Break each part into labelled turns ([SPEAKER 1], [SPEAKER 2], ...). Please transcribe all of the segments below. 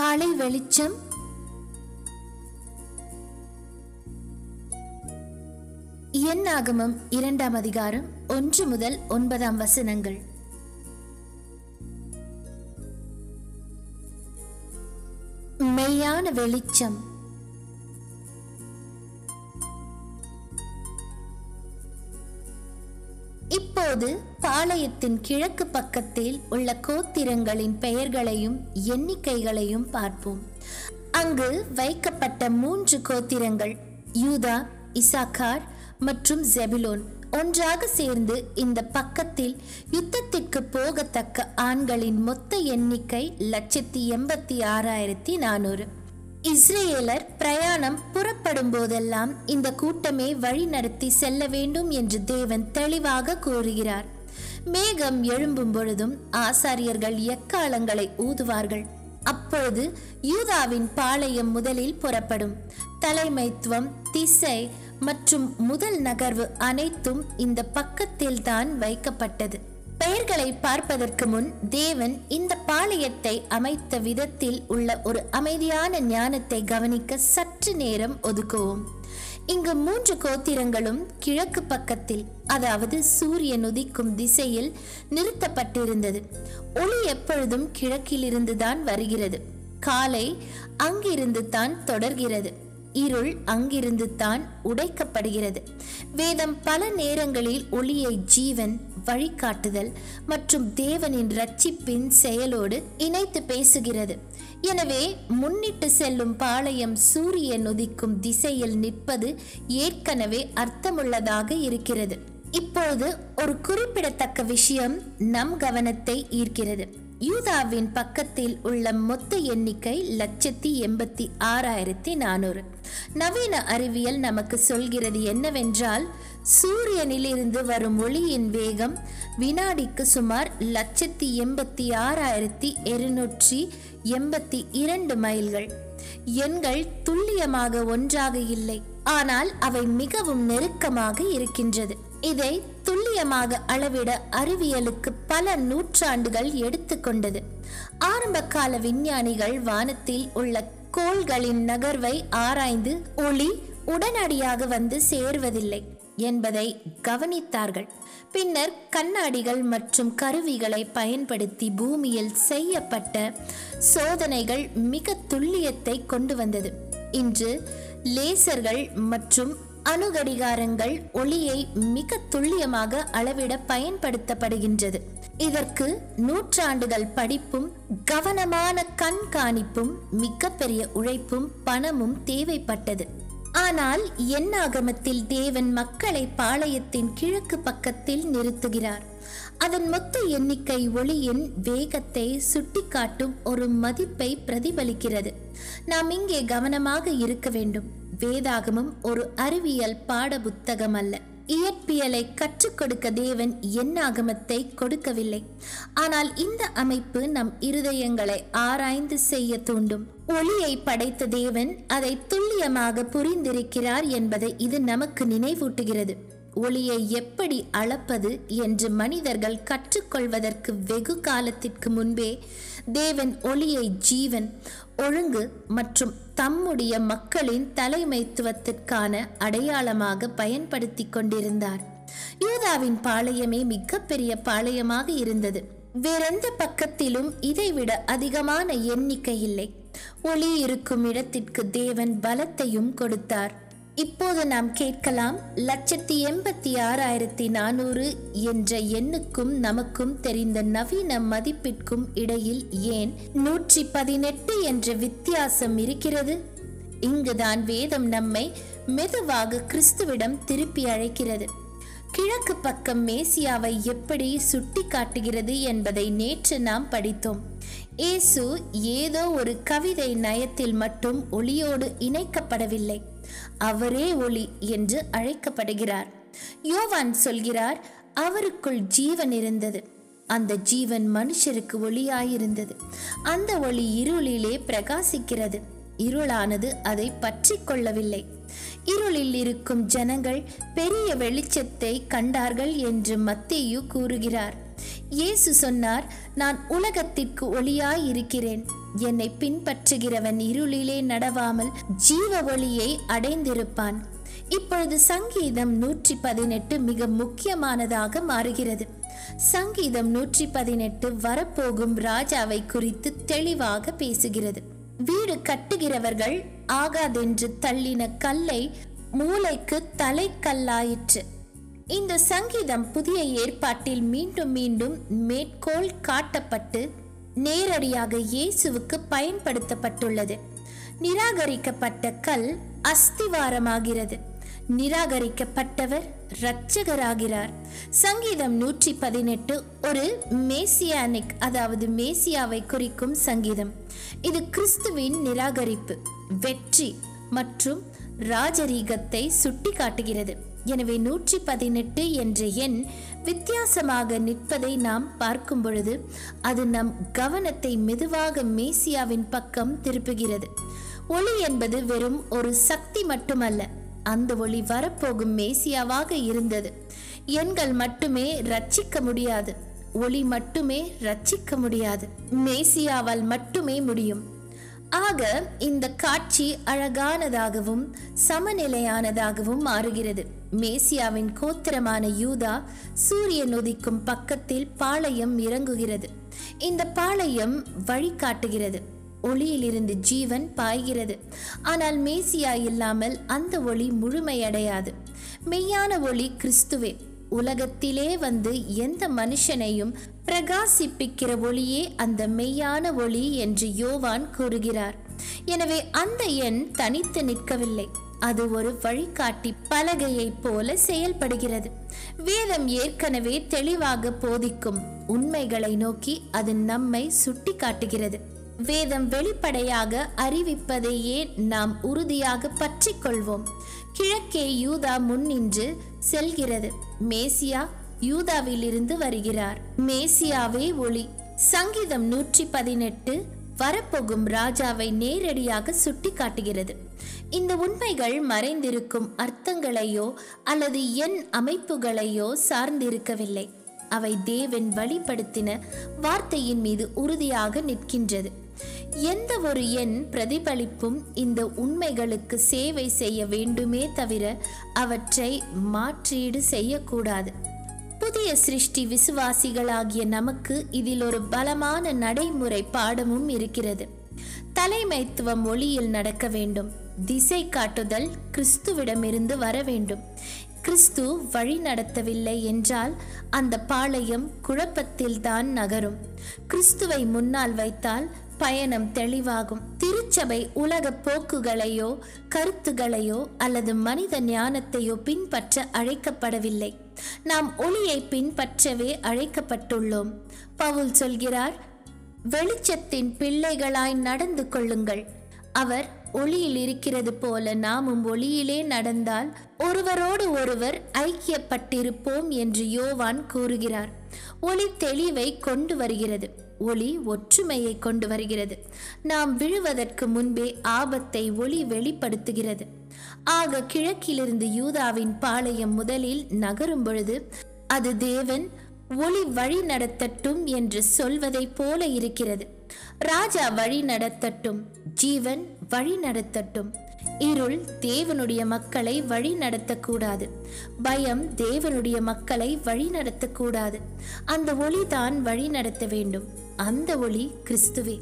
[SPEAKER 1] காலை வெளிச்சம். என்னாகமம் இரண்டாம் அதிகாரம் ஒன்று முதல் ஒன்பதாம் வசனங்கள். மெய்யான வெளிச்சம். அப்போது பாளையத்தின் கிழக்கு பக்கத்தில் உள்ள கோத்திரங்களின் பெயர்களையும் எண்ணிக்கைகளையும் பார்ப்போம். அங்கு வைக்கப்பட்ட மூன்று கோத்திரங்கள் யூதா இசாக்கார் மற்றும் ஜெபிலோன். ஒன்றாக சேர்ந்து இந்த பக்கத்தில் யுத்தத்திற்கு போகத்தக்க ஆண்களின் மொத்த எண்ணிக்கை லட்சத்தி எண்பத்தி ஆறாயிரத்தி நானூறு. இஸ்ரேலர் பிரயாணம் புறப்படும் போதெல்லாம் இந்த கூட்டமே வழி நடத்தி செல்ல வேண்டும் என்று தேவன் தெளிவாக கூறுகிறார். மேகம் எழும்பும் பொழுதும் ஆசாரியர்கள் எக்காலங்களை ஊதுவார்கள். அப்போது யூதாவின் பாளையம் முதலில் புறப்படும். தலைமைத்துவம் திசை மற்றும் முதல் நகர்வு அனைத்தும் இந்த பக்கத்தில் தான் வைக்கப்பட்டது. பெயர்களை பார்ப்பதற்கு முன் தேவன் இந்த பாளையத்தை அமைத்த விதத்தில் உள்ள ஒரு அமைதியான ஞானத்தை கவனிக்க சற்று நேரம் ஒதுக்குவோம். இங்கு மூன்று கோத்திரங்களும் கிழக்கு பக்கத்தில் அதாவது சூரியன் உதிக்கும் திசையில் நிறுத்தப்பட்டிருந்தது. ஒளி எப்பொழுதும் கிழக்கிலிருந்து தான் வருகிறது. காலை அங்கிருந்து தான் தொடர்கிறது. இருள் அங்கிருந்து தான் உடைக்கப்படுகிறது. வேதம் பல நேரங்களில் ஒளியை ஜீவன் வழிகாட்டுதல் மற்றும் தேவனின் ரட்சிப்பின் செயலோடு இணைத்து பேசுகிறது. எனவே முன்னிட்டு செல்லும் பாளையம் சூரியன் உதிக்கும் திசையில் நிற்பது ஏற்கனவே அர்த்தமுள்ளதாக இருக்கிறது. இப்போது ஒரு குறிப்பிடத்தக்க விஷயம் நம் கவனத்தை ஈர்க்கிறது. யூதாவின் பக்கத்தில் உள்ள மொத்த எண்ணிக்கை லட்சத்தி எண்பத்தி ஆறாயிரத்தி நானூறு. நவீன அறிவியல் நமக்கு சொல்கிறது என்னவென்றால் சூரியனிலிருந்து வரும் ஒளியின் வேகம் வினாடிக்கு சுமார் லட்சத்தி எண்பத்தி ஆறாயிரத்தி இருநூற்றி எண்பத்தி இரண்டு மைல்கள். எண்கள் துல்லியமாக ஒன்றாக இல்லை ஆனால் அவை மிகவும் நெருக்கமாக இருக்கின்றது. இதை துல்லியமாக அளவிட அறிவியலுக்கு பல நூற்றாண்டுகள் எடுத்துக்கொண்டது ஆரம்ப கால விஞ்ஞானிகள் வானத்தில் உள்ள கோள்களின் நகர்வை ஆராய்ந்து ஒளி உடனடியாக வந்து சேர்வதில்லை என்பதை கவனித்தார்கள். பின்னர் கண்ணாடிகள் மற்றும் கருவிகளை பயன்படுத்தி பூமியில் செய்யப்பட்ட சோதனைகள் மிக துல்லியத்தை கொண்டு வந்தது. இன்று லேசர்கள் மற்றும் அணுகடிகாரங்கள் ஒளியை மிக துல்லியமாக அளவிட பயன்படுத்தப்படுகின்றது. இதற்கு நூற்றாண்டுகள் படிப்பும் கவனமான கண்காணிப்பும் மிகப்பெரிய உழைப்பும் பணமும் தேவைப்பட்டது. ஆனால் எண்ணாகமத்தில் தேவன் மக்களை பாளையத்தின் கிழக்கு பக்கத்தில் நிறுத்துகிறார். அதன் மொத்த எண்ணிக்கை ஒளியின் வேகத்தை சுட்டிக்காட்டும் ஒரு மதிப்பை பிரதிபலிக்கிறது. நாம் இங்கே கவனமாக இருக்க வேண்டும். வேதாகமம் ஒரு அறிவியல் பாட புத்தகம் அல்ல இயற்பியலை கற்றுக் கொடுக்க தேவன் என்னாகமத்தை கொடுக்கவில்லை. ஆனால் இந்த அமைப்பு நம் இருதயங்களை ஆராய்ந்து செய்ய தூண்டும். ஒளியை படைத்த தேவன் அதை துல்லியமாக புரிந்திருக்கிறார் என்பதை இது நமக்கு நினைவூட்டுகிறது. ஒளியை எப்படி அளப்பது என்று மனிதர்கள் கற்றுக்கொள்வதற்கு வெகு காலத்திற்கு முன்பே தேவன் ஒளியை ஜீவன் ஒழுங்கு மற்றும் தம்முடைய மக்களின் தலைமைத்துவத்திற்கான அடையாளமாக பயன்படுத்தி கொண்டிருந்தார். யூதாவின் பாளையமே மிகப்பெரிய பாளையமாக இருந்தது. வேறெந்த பக்கத்திலும் இதைவிட அதிகமான எண்ணிக்கை இல்லை. ஒளி இருக்கும் இடத்திற்கு தேவன் பலத்தையும் கொடுத்தார். இப்போது நாம் கேட்கலாம் லட்சத்தி எண்பத்தி ஆறாயிரத்தி நானூறு என்ற எண்ணுக்கும் நமக்கும் தெரிந்த நவீன மதிப்பிற்கும் இடையில் ஏன் நூற்றி பதினெட்டு என்ற வித்தியாசம் இருக்கிறது? இங்குதான் வேதம் நம்மை மெதுவாக கிறிஸ்துவிடம் திருப்பி அழைக்கிறது. கிழக்கு பக்கம் மேசியாவை எப்படி சுட்டி காட்டுகிறது என்பதை நேற்று நாம் படித்தோம். இயேசு ஏதோ ஒரு கவிதை நயத்தில் மட்டும் ஒளியோடு இணைக்கப்படவில்லை. அவரே ஒளி என்று அழைக்கப்படுகிறார். யோவான் சொல்கிறார் அவருக்குள் ஜீவன் இருந்தது. அந்த ஜீவன் மனுஷருக்கு ஒளியாயிருந்தது. அந்த ஒளி இருளிலே பிரகாசிக்கிறது. இருளானது அதை பற்றி கொள்ளவில்லை. இருளில் இருக்கும் ஜனங்கள் பெரிய வெளிச்சத்தை கண்டார்கள் என்று மத்தேயு கூறுகிறார். இயேசு சொன்னார் நான் உலகத்திற்கு ஒளியாய் இருக்கிறேன். என்னை பின்பற்றுகிறவன் இருளிலே நடவாமல் ஜீவ ஒளியை அடைந்திருப்பான். இப்பொழுது சங்கீதம் நூற்றி பதினெட்டு மிக முக்கியமானதாக மாறுகிறது. சங்கீதம் நூற்றி பதினெட்டு வரப்போகும் ராஜாவை குறித்து தெளிவாக பேசுகிறது. வீடு கட்டுகிறவர்கள் ஆகாதென்று தள்ளின கல்லை மூளைக்கு தலைக்கல்லாயிற்று. இந்த சங்கீதம் புதிய ஏற்பாட்டில் மீண்டும் மீண்டும் மேற்கோள் காட்டப்பட்டு நேரடியாக இயேசுவுக்கு பயன்படுத்தப்பட்டுள்ளது. நிராகரிக்கப்பட்ட கல் அஸ்திவாரமாகிறது. நிராகரிக்கப்பட்டவர் இரட்சகராகிறார். சங்கீதம் நூற்றி பதினெட்டு ஒரு மேசியானிக் அதாவது மேசியாவை குறிக்கும் சங்கீதம். இது கிறிஸ்துவின் நிராகரிப்பு வெற்றி மற்றும் ராஜரீகத்தை சுட்டி காட்டுகிறது எனவே நூற்றி பதினெட்டு என்ற எண் வித்தியாசமாக நிற்பதை நாம் பார்க்கும் பொழுது அது நம் கவனத்தை மெதுவாக மேசியாவின் பக்கம் திருப்புகிறது. ஒளி என்பது வெறும் ஒரு சக்தி மட்டுமல்ல அந்த ஒளி வரப்போகும் மேசியாவாக இருந்தது. எண்கள் மட்டுமே ரட்சிக்க முடியாது ஒளி மட்டுமே ரட்சிக்க முடியாது மேசியாவால் மட்டுமே முடியும். ஆக இந்த காட்சி அழகானதாகவும் சமநிலையானதாகவும் மாறுகிறது. மேசியாவின் கோத்திரமான யூதா சூரியன் உதிக்கும் பக்கத்தில் பாளையம் இறங்குகிறது. இந்த பாளையம் வழிகாட்டுகிறது. ஒளியிலிருந்து ஜீவன் பாய்கிறது. ஆனால் மேசியா இல்லாமல் அந்த ஒளி முழுமையடையாது. மெய்யான ஒளி கிறிஸ்துவே உலகத்திலே வந்து எந்த மனுஷனையும் பிரகாசிப்பிக்கிற ஒளியே அந்த மெய்யான ஒளி என்று யோவான் கூறுகிறார். எனவே அந்த எண் தனித்து நிற்கவில்லை. அது ஒரு வழிகாட்டி பலகையைப் போல செயல்படுகிறது. வேதம் ஏற்கனவே தெளிவாக போதிக்கும் உண்மைகளை நோக்கி அது நம்மை சுட்டி காட்டுகிறது வேதம் வெளிப்படையாக அறிவிப்பதையே நாம் உறுதியாக பற்றி கொள்வோம் கிழக்கே யூதா முன்னின்று செல்கிறது. மேசியா யூதாவிலிருந்து வருகிறார். மேசியாவே ஒளி. சங்கீதம் நூற்றி பதினெட்டு வரப்போகும் ராஜாவை நேரடியாக சுட்டி காட்டுகிறது இந்த உண்மைகள் மறைந்திருக்கும் அர்த்தங்களையோ அல்லது எண் அமைப்புகளையோ சார்ந்திருக்கவில்லை. அவை தேவன் வழிபடுத்தின வார்த்தையின் மீது உறுதியாக நிற்கின்றது. எந்த ஒரு எண் பிரதிபலிப்பும் இந்த உண்மைகளுக்கு சேவை செய்ய வேண்டுமே தவிர அவற்றை மாற்றீடு செய்யக்கூடாது. புதிய சிருஷ்டி விசுவாசிகளாகிய நமக்கு இதில் ஒரு பலமான நடைமுறை பாடமும் இருக்கிறது. தலைமைத்துவம் ஒளியில் நடக்க வேண்டும். திசை காட்டுதல் கிறிஸ்துவிடமிருந்து வர வேண்டும். கிறிஸ்து வழி நடத்தவில்லை என்றால் அந்த பாளையம் குழப்பத்தில் தான் நகரும். கிறிஸ்துவை முன்னால் வைத்தால் பயணம் தெளிவாகும். திருச்சபை உலக போக்குகளையோ கருத்துகளையோ அல்லது மனித ஞானத்தையோ பின்பற்ற அழைக்கப்படவில்லை. நாம் ஒளியை பின்பற்றவே அழைக்கப்பட்டுள்ளோம். பவுல் சொல்கிறார் வெளிச்சத்தின் பிள்ளைகளாய் நடந்து கொள்ளுங்கள். அவர் ஒளியில் இருக்கிறது போல நாமும் ஒளியிலே நடந்தால் ஒருவரோடு ஒருவர் ஐக்கியப்பட்டிருப்போம் என்று யோவான் கூறுகிறார். ஒளி தெளிவை கொண்டு வருகிறது. ஒளி ஒற்றுமையை கொண்டு வருகிறது. நாம் விழுவதற்கு முன்பே ஆபத்தை ஒளி வெளிப்படுத்துகிறது. ஆக கிழக்கிலிருந்து யூதாவின் பாளையம் முதலில் நகரும் பொழுது அது தேவன் ஒளி வழி நடத்தட்டும் என்று சொல்வதைப் போல இருக்கிறது. ராஜா வழி நடத்தட்டும். ஜீவன் வழி நடத்தட்டும். இருள் தேவனுடைய மக்களை வழி நடத்தக்கூடாது. பயம் தேவனுடைய மக்களை வழி நடத்தக்கூடாது. அந்த ஒளிதான் வழி நடத்த வேண்டும். அந்த ஒளி கிறிஸ்துவே.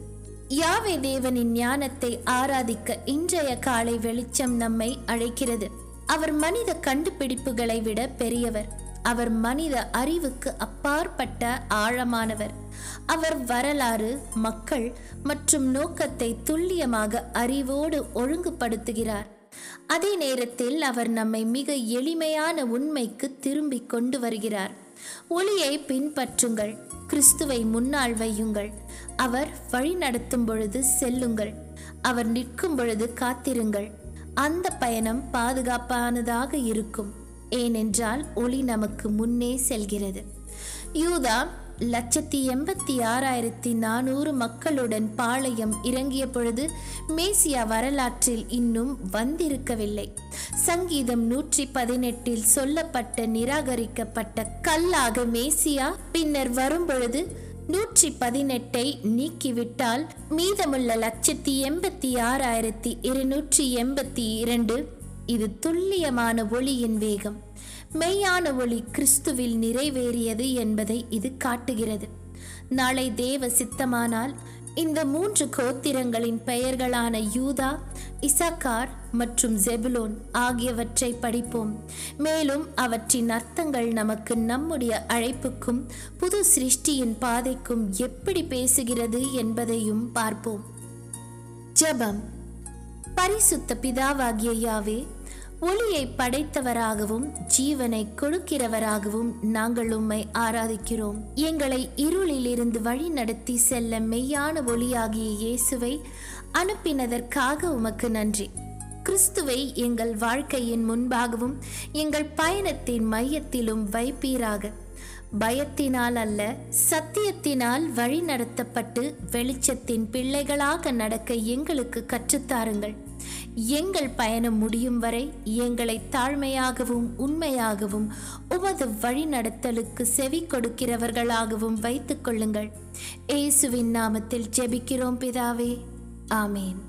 [SPEAKER 1] யாவே தேவனின் ஞானத்தை ஆராதிக்க இன்றைய காலை வெளிச்சம் நம்மை அழைக்கிறது. அவர் மனித கண்டுபிடிப்புகளை விட பெரியவர். அவர் மனித அறிவுக்கு அப்பாற்பட்ட ஆழமானவர். அவர் வரலாறு மக்கள் மற்றும் நோக்கத்தை துல்லியமாக அறிவோடு ஒழுங்குபடுத்துகிறார். அதே நேரத்தில் அவர் நம்மை மிக எளிமையான உண்மைக்கு திரும்பி கொண்டு வருகிறார். ஒளியை பின்பற்றுங்கள் கிறிஸ்துவை முன்னால் வையுங்கள். அவர் வழி நடத்தும் பொழுது செல்லுங்கள். அவர் நிற்கும் பொழுது காத்திருங்கள். அந்த பயணம் பாதுகாப்பானதாக இருக்கும். ஏனென்றால் ஒளி நமக்கு முன்னே செல்கிறது. யூதா லட்சத்தி எண்பத்தி ஆறாயிரத்தி நானூறு மக்களுடன் பாளையம் இறங்கிய பொழுது மேசியா வரலாற்றில் இன்னும் வந்திருக்கவில்லை. சங்கீதம் நூற்றி பதினெட்டில் சொல்லப்பட்ட நிராகரிக்கப்பட்ட கல்லாக மேசியா பின்னர் வரும்பொழுது நூற்றி பதினெட்டை நீக்கிவிட்டால் மீதமுள்ள லட்சத்தி எண்பத்தி ஆறாயிரத்தி இருநூற்றி எண்பத்தி இரண்டு இது துல்லியமான ஒளியின் வேகம். மெய்யான ஒளி கிறிஸ்துவில் நிறைவேறியது என்பதை இது காட்டுகிறது. நாளை தேவ சித்தமானால் இந்த மூன்று கோத்திரங்களின் பெயர்களான யூதா இசக்கார் மற்றும் ஜெபுலோன் ஆகியவற்றை படிப்போம். மேலும் அவற்றின் அர்த்தங்கள் நமக்கு நம்முடைய அழைப்புக்கும் புது சிருஷ்டியின் பாதைக்கும் எப்படி பேசுகிறது என்பதையும் பார்ப்போம். ஜெபம். பரிசுத்த பிதாவாகிய யாவே ஒளியை படைத்தவராகவும் ஜீவனை கொடுக்கிறவராகவும் நாங்கள் உம்மை ஆராதிக்கிறோம். எங்களை இருளிலிருந்து வழி நடத்தி செல்ல மெய்யான ஒளியாகிய இயேசுவை அனுப்பினதற்காக உமக்கு நன்றி. கிறிஸ்துவை எங்கள் வாழ்க்கையின் முன்பாகவும் எங்கள் பயணத்தின் மையத்திலும் வைப்பீராக. பயத்தினால் அல்ல சத்தியத்தினால் வழி நடத்தப்பட்டு வெளிச்சத்தின் பிள்ளைகளாக நடக்க எங்களுக்கு கற்றுத்தாருங்கள். எங்கள் பயணம் முடியும் வரை எங்களை தாழ்மையாகவும் உண்மையாகவும் உமது வழிநடத்தலுக்கு செவி கொடுக்கிறவர்களாகவும் வைத்துக் கொள்ளுங்கள். இயேசுவின் நாமத்தில் ஜெபிக்கிறோம் பிதாவே. ஆமேன்.